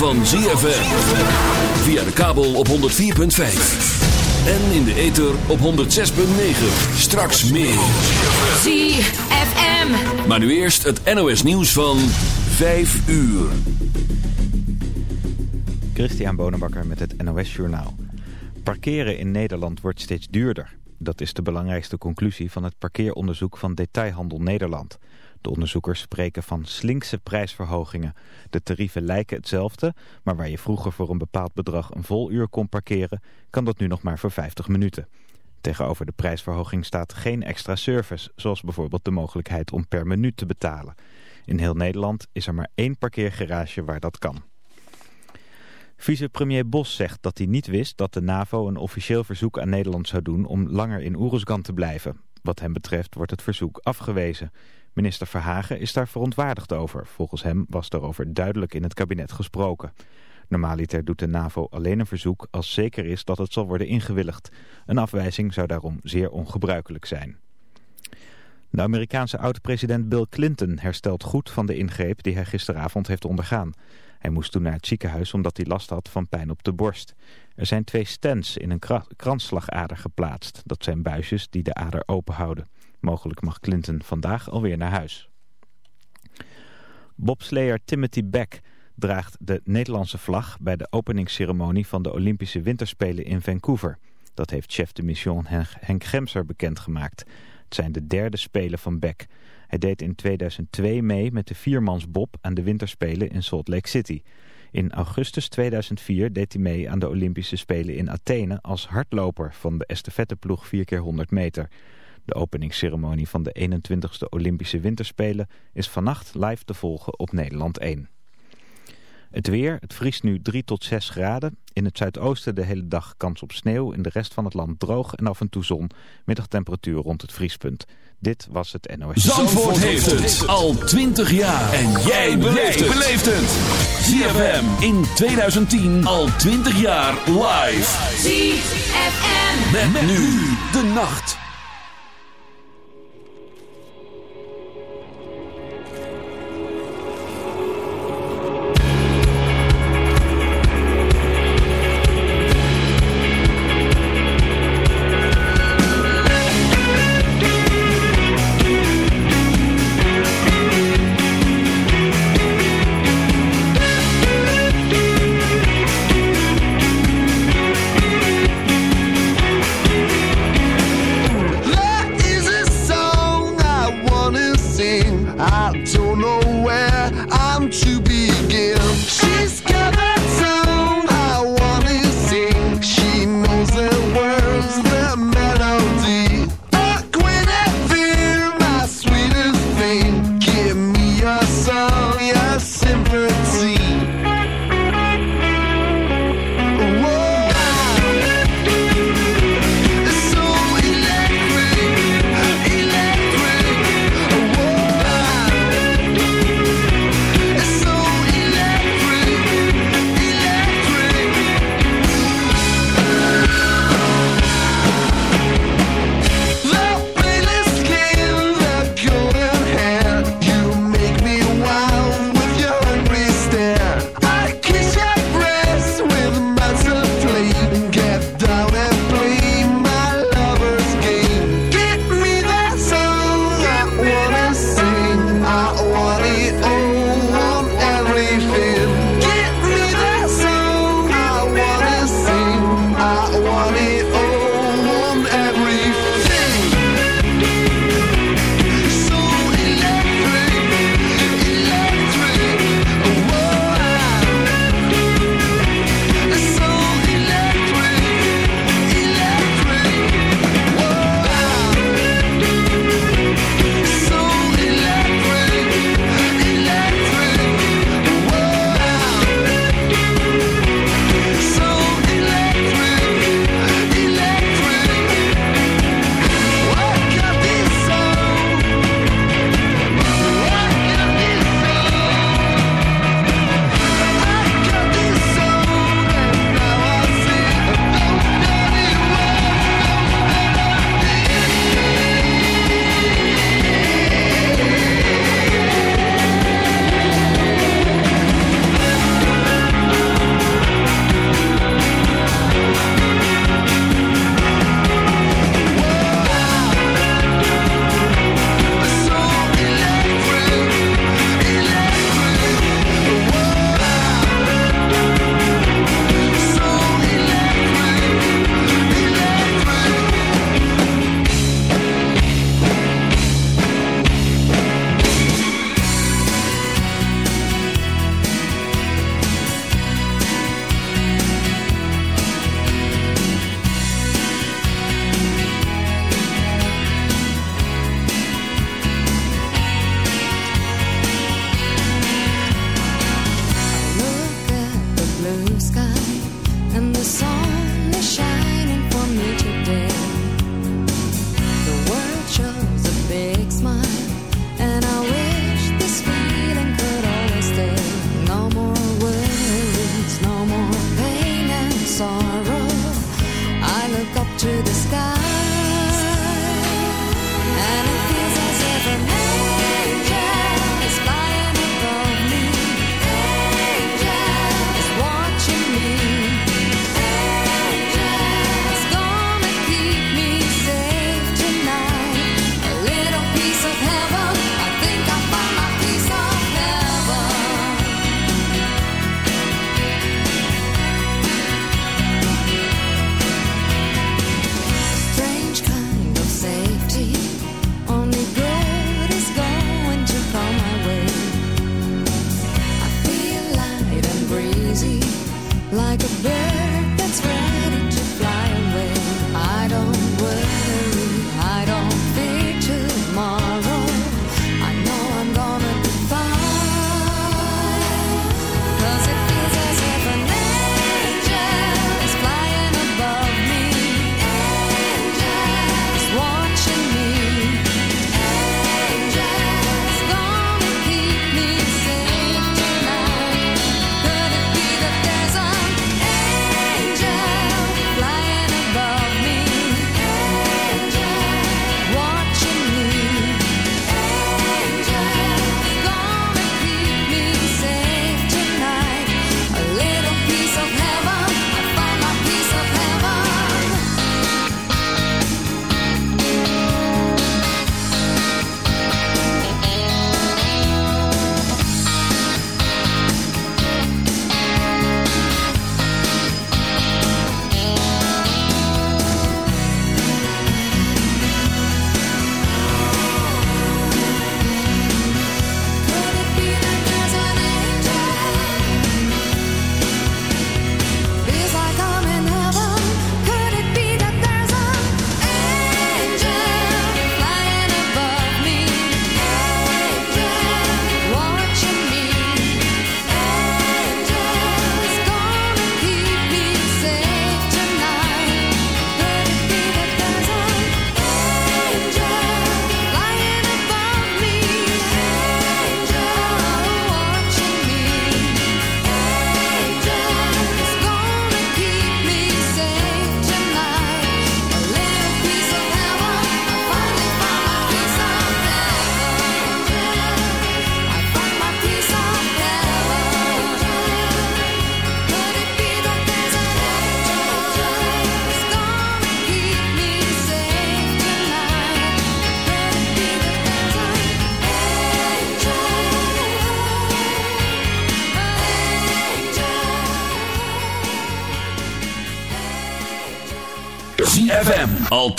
van ZFM. Via de kabel op 104.5. En in de ether op 106.9. Straks meer. ZFM. Maar nu eerst het NOS nieuws van 5 uur. Christian Bonenbakker met het NOS Journaal. Parkeren in Nederland wordt steeds duurder. Dat is de belangrijkste conclusie van het parkeeronderzoek van Detailhandel Nederland. De onderzoekers spreken van slinkse prijsverhogingen. De tarieven lijken hetzelfde, maar waar je vroeger voor een bepaald bedrag een vol uur kon parkeren, kan dat nu nog maar voor 50 minuten. Tegenover de prijsverhoging staat geen extra service, zoals bijvoorbeeld de mogelijkheid om per minuut te betalen. In heel Nederland is er maar één parkeergarage waar dat kan. Vicepremier Bos zegt dat hij niet wist dat de NAVO een officieel verzoek aan Nederland zou doen om langer in Oeruzgan te blijven. Wat hem betreft wordt het verzoek afgewezen. Minister Verhagen is daar verontwaardigd over. Volgens hem was daarover duidelijk in het kabinet gesproken. Normaliter doet de NAVO alleen een verzoek als zeker is dat het zal worden ingewilligd. Een afwijzing zou daarom zeer ongebruikelijk zijn. De Amerikaanse oud-president Bill Clinton herstelt goed van de ingreep die hij gisteravond heeft ondergaan. Hij moest toen naar het ziekenhuis omdat hij last had van pijn op de borst. Er zijn twee stents in een kransslagader geplaatst. Dat zijn buisjes die de ader openhouden. Mogelijk mag Clinton vandaag alweer naar huis. Bobslayer Timothy Beck draagt de Nederlandse vlag bij de openingsceremonie van de Olympische Winterspelen in Vancouver. Dat heeft chef de mission Henk Gemser bekendgemaakt. Het zijn de derde spelen van Beck. Hij deed in 2002 mee met de viermansbob aan de winterspelen in Salt Lake City. In augustus 2004 deed hij mee aan de Olympische Spelen in Athene als hardloper van de estafetteploeg 4x100 meter. De openingsceremonie van de 21ste Olympische Winterspelen is vannacht live te volgen op Nederland 1. Het weer, het vriest nu 3 tot 6 graden. In het zuidoosten de hele dag kans op sneeuw. In de rest van het land droog en af en toe zon. Middagtemperatuur rond het vriespunt. Dit was het NOS. Zandvoort heeft het al 20 jaar. En jij beleeft het. ZFM in 2010 al 20 jaar live. ZFM. Met, nu de nacht.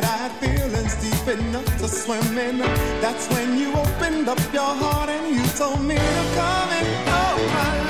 that I had feelings deep enough to swim in. That's when you opened up your heart and you told me to come and oh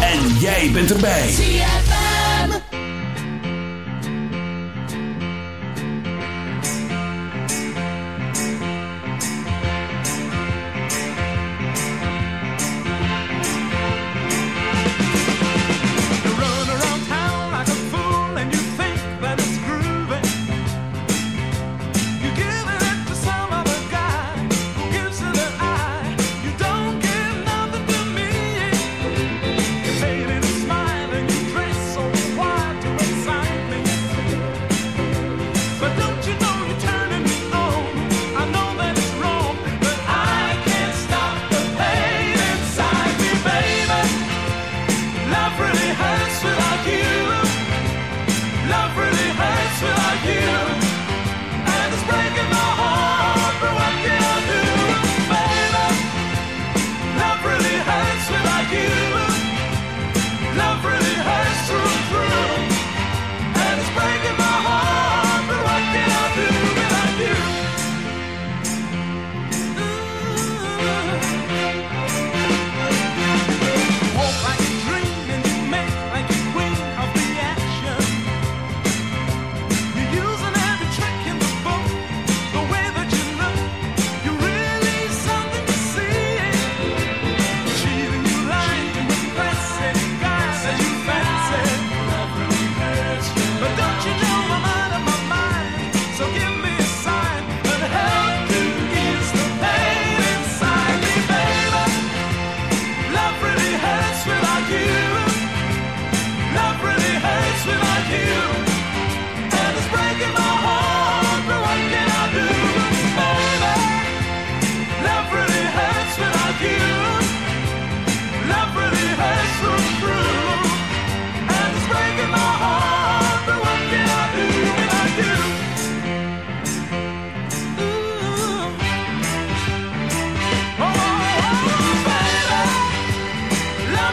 En jij bent erbij.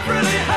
pretty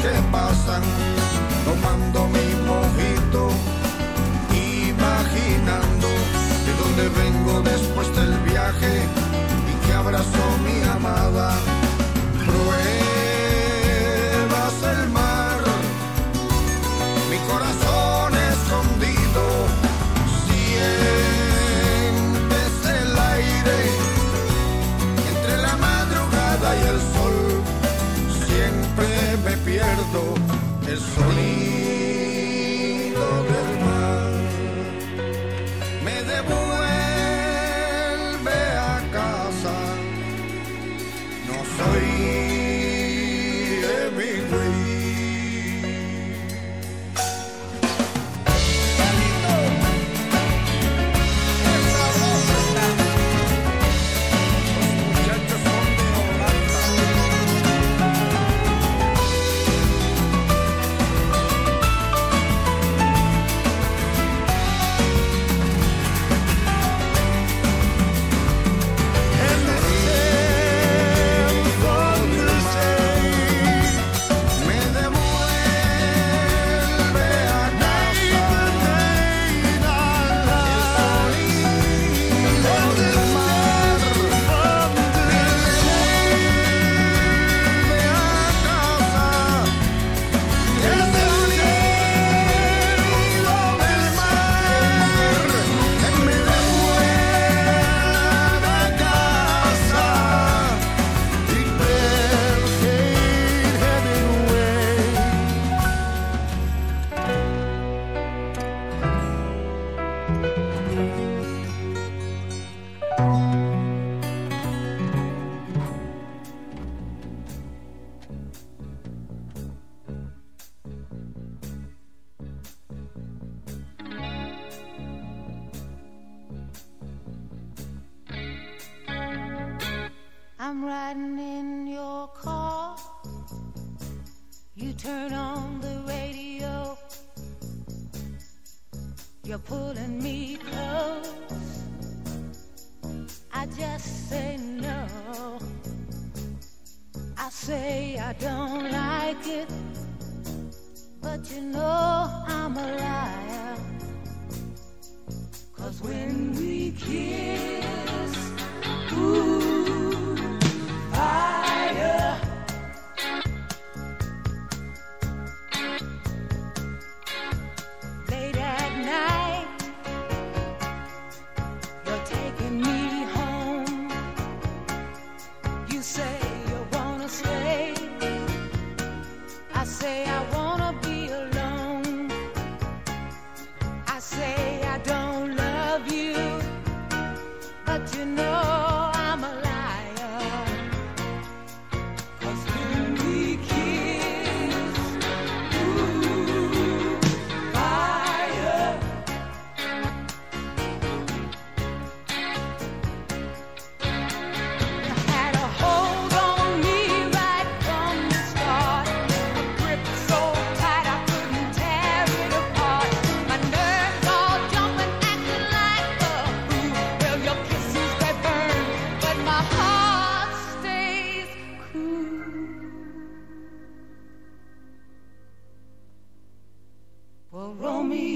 que pasan tomando mi mojito, imaginando de dónde vengo después del viaje y que abrazo mi amada. gasoline.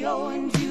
blowing